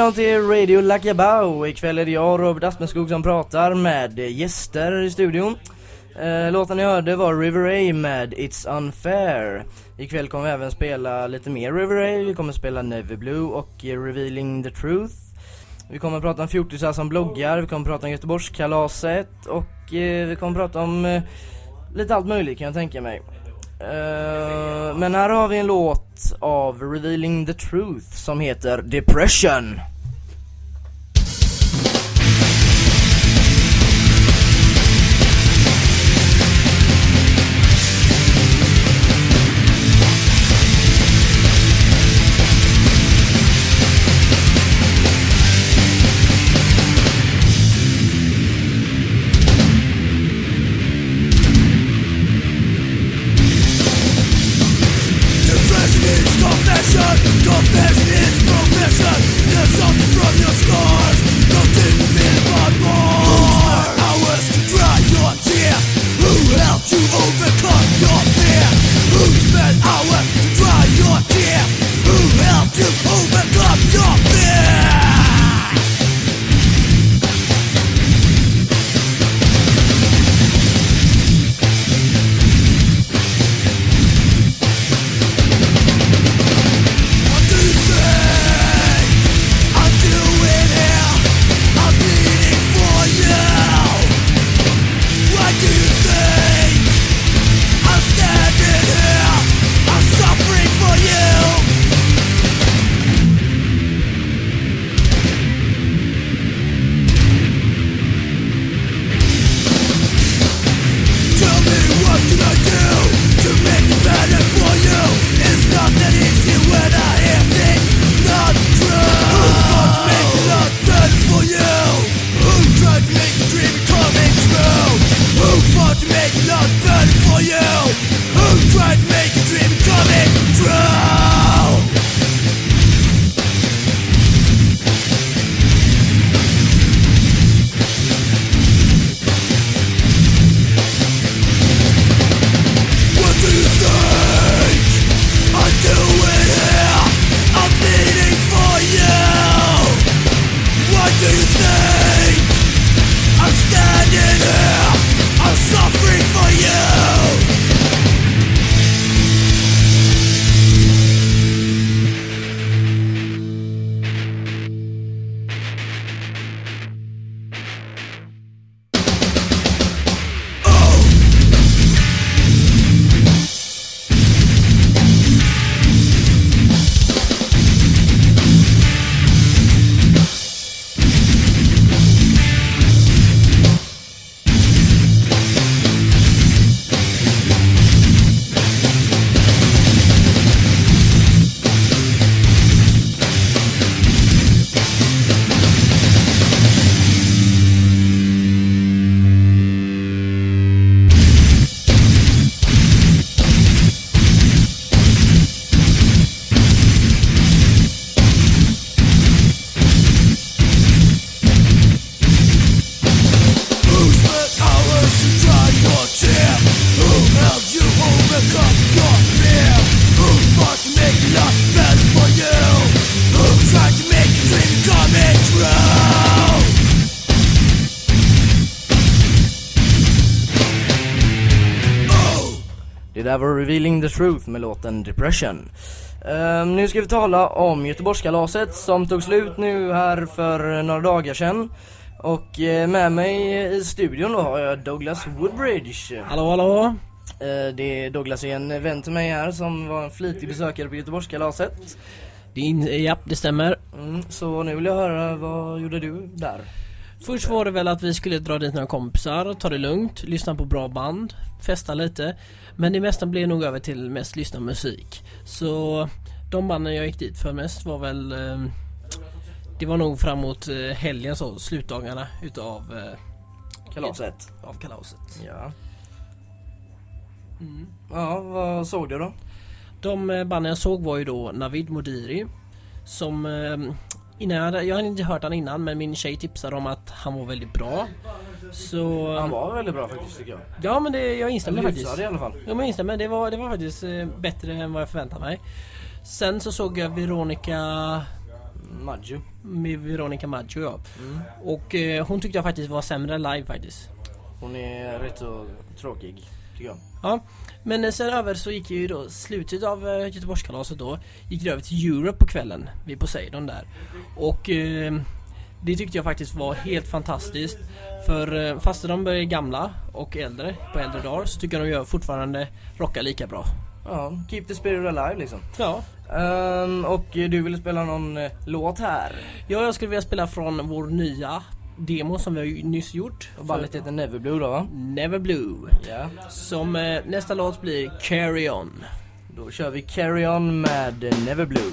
välkomna till Radio Lakabau. Ikväll är det jag, Robert Aspenskog, som pratar med gäster i studion. Eh, låten ni hörde var River A med It's Unfair. Ikväll kommer vi även spela lite mer River A, Vi kommer spela Navy Blue och Revealing the Truth. Vi kommer prata om fjortisar som bloggar, vi kommer prata om Göteborgskalaset och eh, vi kommer prata om eh, lite allt möjligt kan jag tänka mig. Eh, men här har vi en låt av Revealing the Truth som heter Depression. Var Revealing the Truth med låten Depression. Ehm, nu ska vi tala om Göteborgskalaset som tog slut nu här för några dagar sedan. Och eh, med mig i studion då har jag Douglas Woodbridge. Hallå hallå! Eh, det är Douglas är en vän till mig här som var en flitig besökare på Göteborgskalaset. Din, ja, det stämmer. Mm, så nu vill jag höra, vad gjorde du där? Först var det väl att vi skulle dra dit några kompisar, ta det lugnt, lyssna på bra band, festa lite. Men det mesta blev nog över till mest lyssna musik. Så de banden jag gick dit för mest var väl eh, Det var nog framåt eh, helgen så, slutdagarna utav eh, Kalaset? av kalaset. Ja. Mm. Ja, vad såg du då? De banden jag såg var ju då Navid Modiri Som innan jag, hade, jag hade inte hört han innan men min tjej tipsade om att han var väldigt bra Så Han var väldigt bra faktiskt tycker jag. Ja men det, jag instämmer Eller faktiskt i alla fall. Ja men jag instämmer, det var, det var faktiskt eh, bättre än vad jag förväntade mig Sen så såg jag Veronica Maggio. med Veronica Maggio ja. Mm. Och eh, hon tyckte jag faktiskt var sämre live faktiskt Hon är rätt så tråkig, tycker jag. Ja, men sen över så gick ju då slutet av eh, Göteborgskalaset då Gick det över till Europe på kvällen vid Poseidon där Och eh, det tyckte jag faktiskt var helt fantastiskt För eh, fast de är gamla och äldre på äldre dagar så tycker jag de gör fortfarande rockar lika bra Ja, keep the spirit alive liksom. Ja, Ehm, och du ville spela någon eh, låt här. ja jag skulle vilja spela från vår nya demo som vi nyss gjort Och bandet heter Neverblue då va? Never Blue Ja. Som eh, nästa låt blir Carry On Då kör vi Carry On med Neverblue.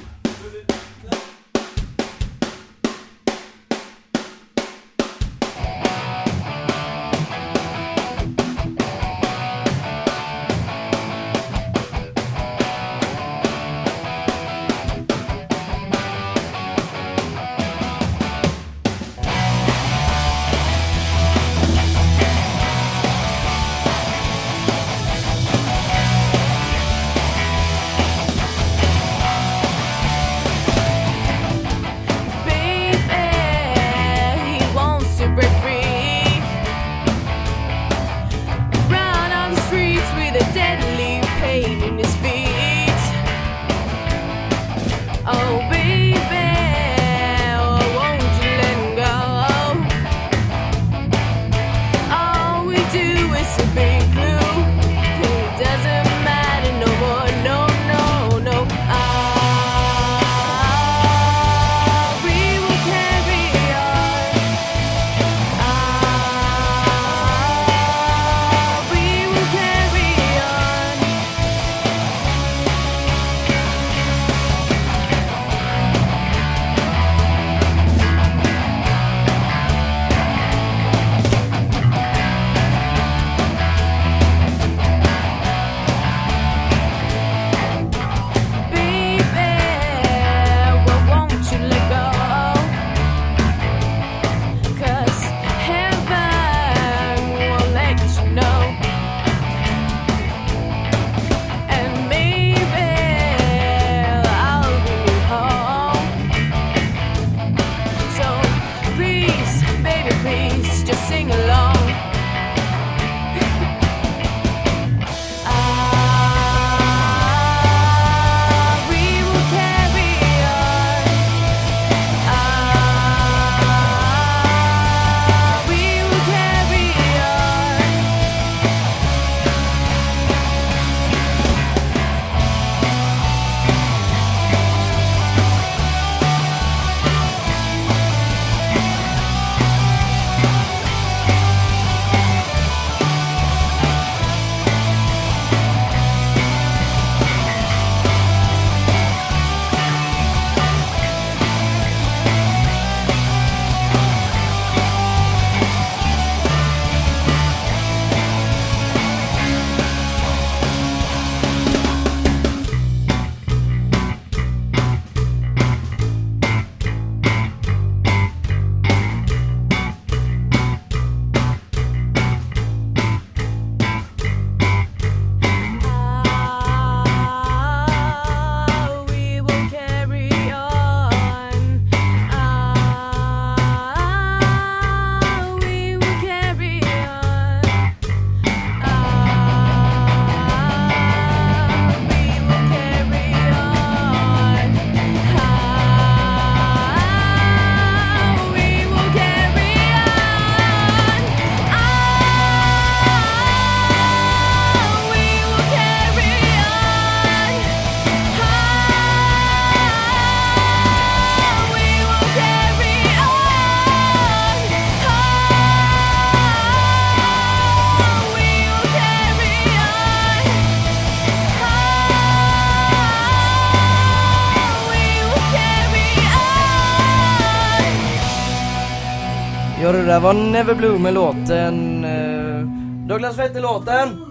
Ja det där var Never Blue med låten eh, Douglas vad hette låten?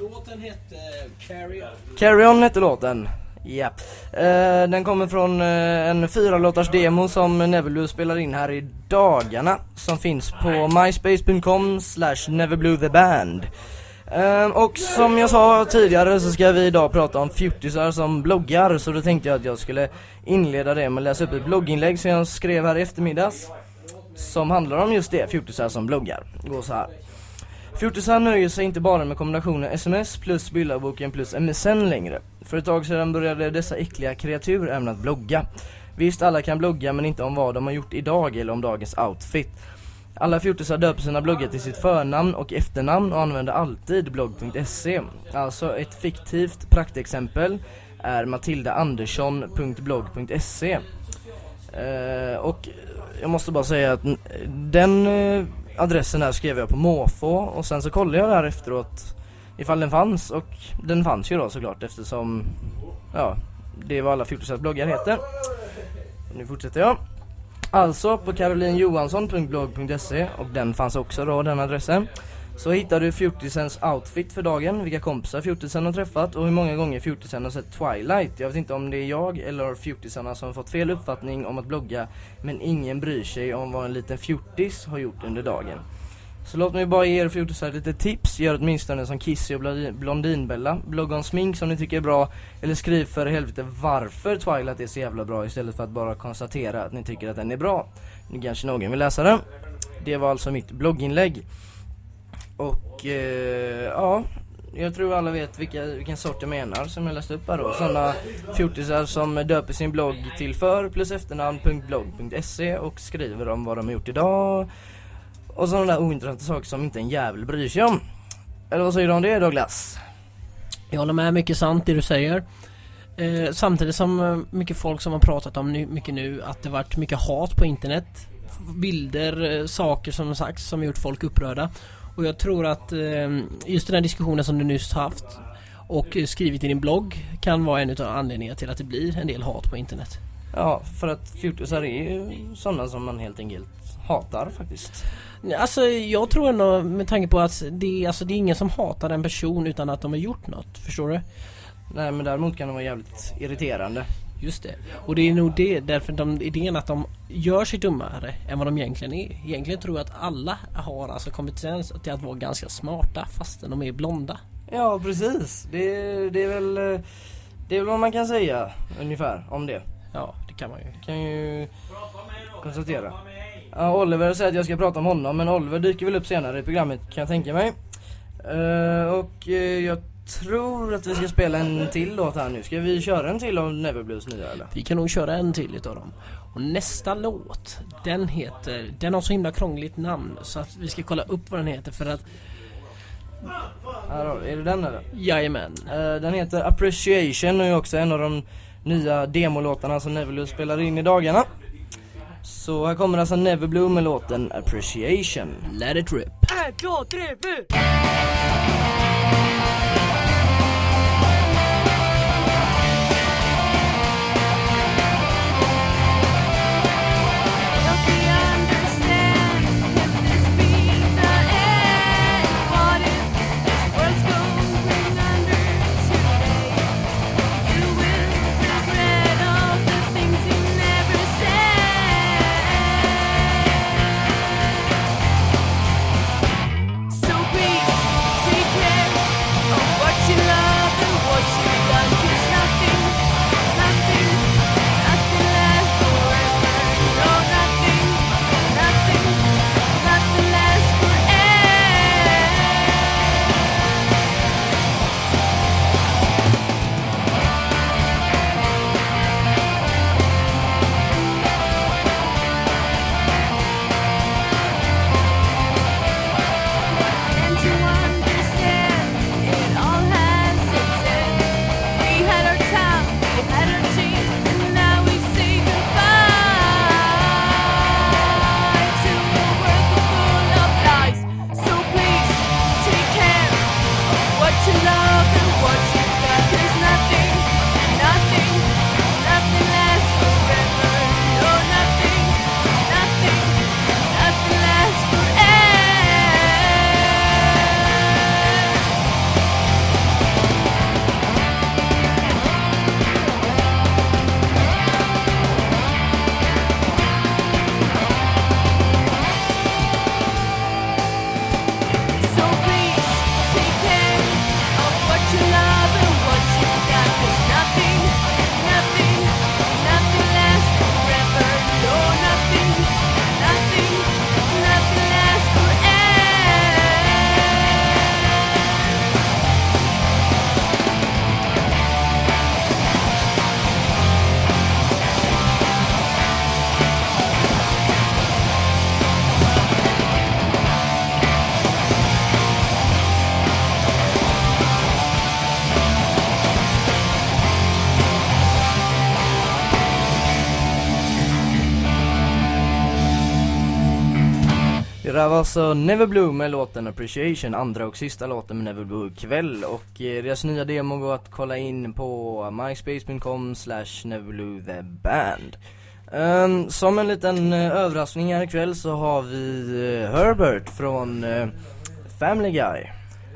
Låten hette Carry On. Carry On hette låten Ja, eh, den kommer från eh, en fyra låtars demo som Neverblue spelar in här i dagarna Som finns på myspace.com slash neverbluetheband eh, Och som jag sa tidigare så ska vi idag prata om fjortisar som bloggar Så då tänkte jag att jag skulle inleda det med att läsa upp ett blogginlägg som jag skrev här i eftermiddags som handlar om just det, fjortisar som bloggar går så här Fjortisar nöjer sig inte bara med kombinationen sms plus bildarboken plus MSN längre. För ett tag sedan började dessa äckliga kreatur även att blogga. Visst, alla kan blogga men inte om vad de har gjort idag eller om dagens outfit. Alla fjortisar döper sina bloggar till sitt förnamn och efternamn och använder alltid blogg.se. Alltså ett fiktivt praktexempel är matildaandersson.blogg.se. Eh, och jag måste bara säga att den eh, adressen där skrev jag på måfå och sen så kollade jag där efteråt ifall den fanns och den fanns ju då såklart eftersom ja, det är vad alla fjortisars bloggar heter. Nu fortsätter jag. Alltså på karolinjohansson.blogg.se och den fanns också då den adressen. Så hittar du fjortisens outfit för dagen, vilka kompisar fjortisen har träffat och hur många gånger fjortisen har sett Twilight. Jag vet inte om det är jag eller fjortisarna som fått fel uppfattning om att blogga men ingen bryr sig om vad en liten fjortis har gjort under dagen. Så låt mig bara ge er fjortisar lite tips, gör åtminstone som Kissy och Blondinbella. Blogga om smink som ni tycker är bra eller skriv för helvete varför Twilight är så jävla bra istället för att bara konstatera att ni tycker att den är bra. Nu kanske någon vill läsa den. Det var alltså mitt blogginlägg. Och eh, ja, jag tror alla vet vilka, vilken sort jag menar som jag läste upp här då. Sådana fjortisar som döper sin blogg till för plus efternamn.blogg.se och skriver om vad de har gjort idag. Och sådana där ointressanta saker som inte en jävel bryr sig om. Eller vad säger du om det Douglas? Jag håller med, mycket sant det du säger. Eh, samtidigt som eh, mycket folk som har pratat om nu, mycket nu att det varit mycket hat på internet. Bilder, eh, saker som har sagts som gjort folk upprörda. Och jag tror att eh, just den här diskussionen som du nyss haft och skrivit i din blogg kan vara en av anledningarna till att det blir en del hat på internet. Ja, för att fjortisar är ju sådana som man helt enkelt hatar faktiskt. Alltså jag tror ändå med tanke på att det, alltså, det är ingen som hatar en person utan att de har gjort något. Förstår du? Nej men däremot kan de vara jävligt irriterande. Just det. Och det är nog det, därför de, idén att de gör sig dummare än vad de egentligen är. Egentligen tror jag att alla har alltså kompetens till att vara ganska smarta fastän de är blonda. Ja precis, det, det är väl Det är väl vad man kan säga ungefär om det. Ja, det kan man ju. Kan ju konstatera. Ja, Oliver säger att jag ska prata om honom men Oliver dyker väl upp senare i programmet kan jag tänka mig. Eh, och eh, jag tror att vi ska spela en till låt här nu. Ska vi köra en till av Neverblues nya eller? Vi kan nog köra en till utav dem. Och nästa låt, den heter, den har så himla krångligt namn så att vi ska kolla upp vad den heter för att, Här har vi, är det den eller? jajamän. Eh, den heter Appreciation och är också en av de nya demolåtarna som Neverblue spelar in i dagarna. Så här kommer alltså Neverblue med låten Appreciation. Let it rip. En, två, tre, fyra! Var alltså Neverblue med låten Appreciation, andra och sista låten med Neverblue ikväll och eh, deras nya demo går att kolla in på myspace.com slash Neverblue the band. Ehm, som en liten uh, överraskning här ikväll så har vi eh, Herbert från eh, Family Guy.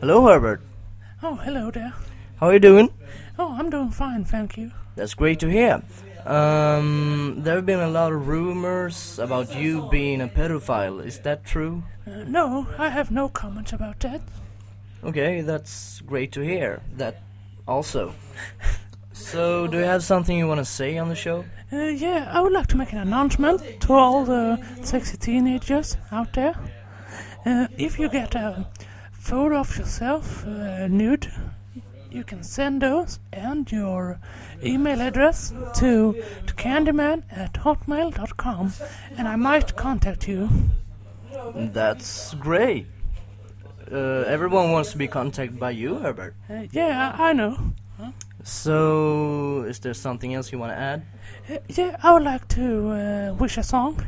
Hello Herbert, Oh, hello there. how are you doing? Oh, I'm doing fine, thank you. That's great to hear. Um, there have been a lot of rumors about you being a pedophile, is that true? Uh, no, I have no comments about that. Okay, that's great to hear. That also. So, do you have something you want to say on the show? Uh, yeah, I would like to make an announcement to all the sexy teenagers out there. Uh, if you get a photo of yourself uh, nude, you can send those and your email address to, to candyman at hotmail.com and I might contact you. That's great. Uh, everyone wants to be contacted by you, Herbert. Uh, yeah, I, know. So, is there something else you want to add? Uh, yeah, I would like to uh, wish a song.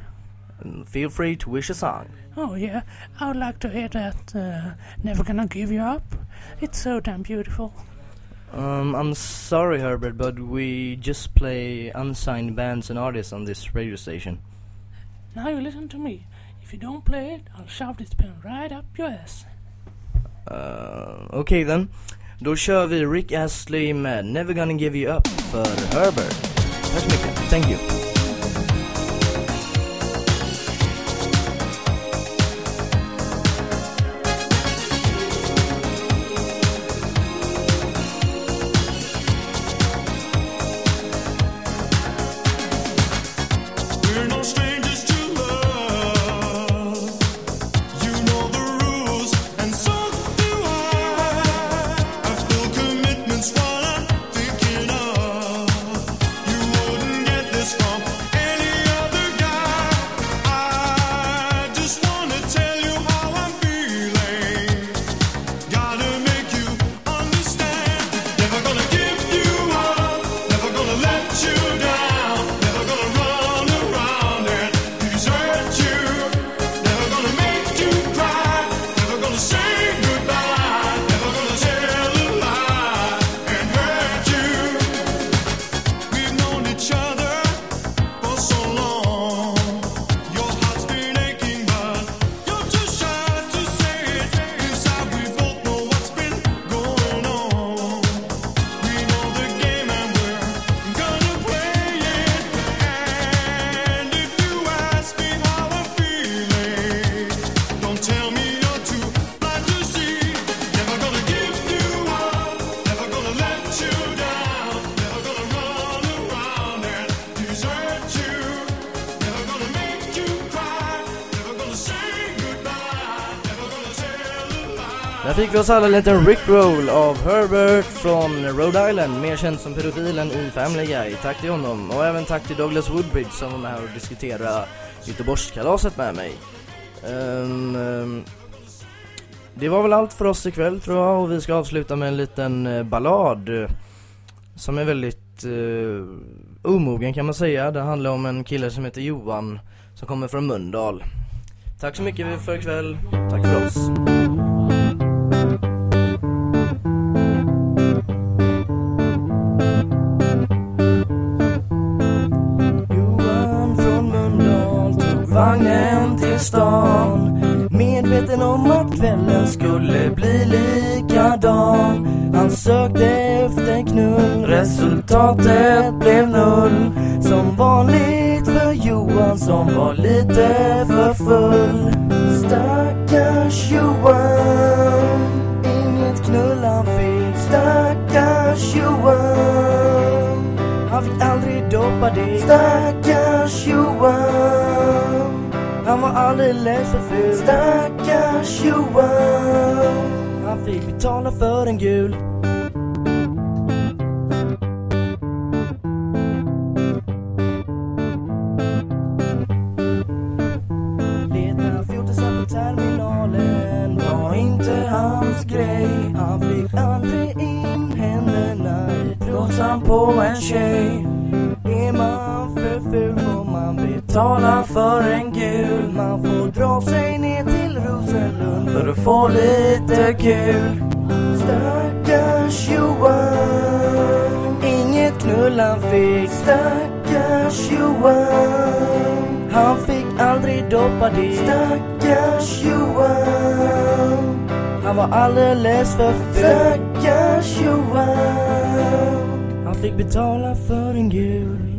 Mm, Feel free to wish a song. Oh yeah, I would like to hear that uh, Never Gonna Give You Up. It's so damn beautiful. Um, I'm sorry, Herbert, but we just play unsigned bands and artists on this radio station. Now you listen to me. If you don't play it, I'll shove this pen right up your ass. Uh, Okej then. Då kör vi Rick Astley med Never Gonna Give You Up för Herbert. Tack så mycket. Thank you. you Där fick vi oss alla en liten Rickroll av Herbert från Rhode Island, mer känd som pedofilen i Family Guy. Tack till honom och även tack till Douglas Woodbridge som var med här och diskuterade Göteborgskalaset med mig. Ehm, um, det var väl allt för oss ikväll tror jag och vi ska avsluta med en liten uh, ballad uh, som är väldigt uh, omogen kan man säga. Det handlar om en kille som heter Johan som kommer från Mölndal. Tack så mycket för ikväll. Tack för oss. Vagnen till stan. Medveten om att kvällen skulle bli likadan. Han sökte efter knull, resultatet blev null Som vanligt för Johan som var lite för full. Alldeles för ful Stackars Johan. Han fick betala för en gul. Leta fjortisar på terminalen. Var inte hans grej. Han fick aldrig in händerna. I trosan på en tjej få lite kul. Stackars Johan. Inget knull han fick. Stackars Johan. Han fick aldrig doppa det Stackars Johan. Han var alldeles för ful. Stackars Johan. Han fick betala för en gul.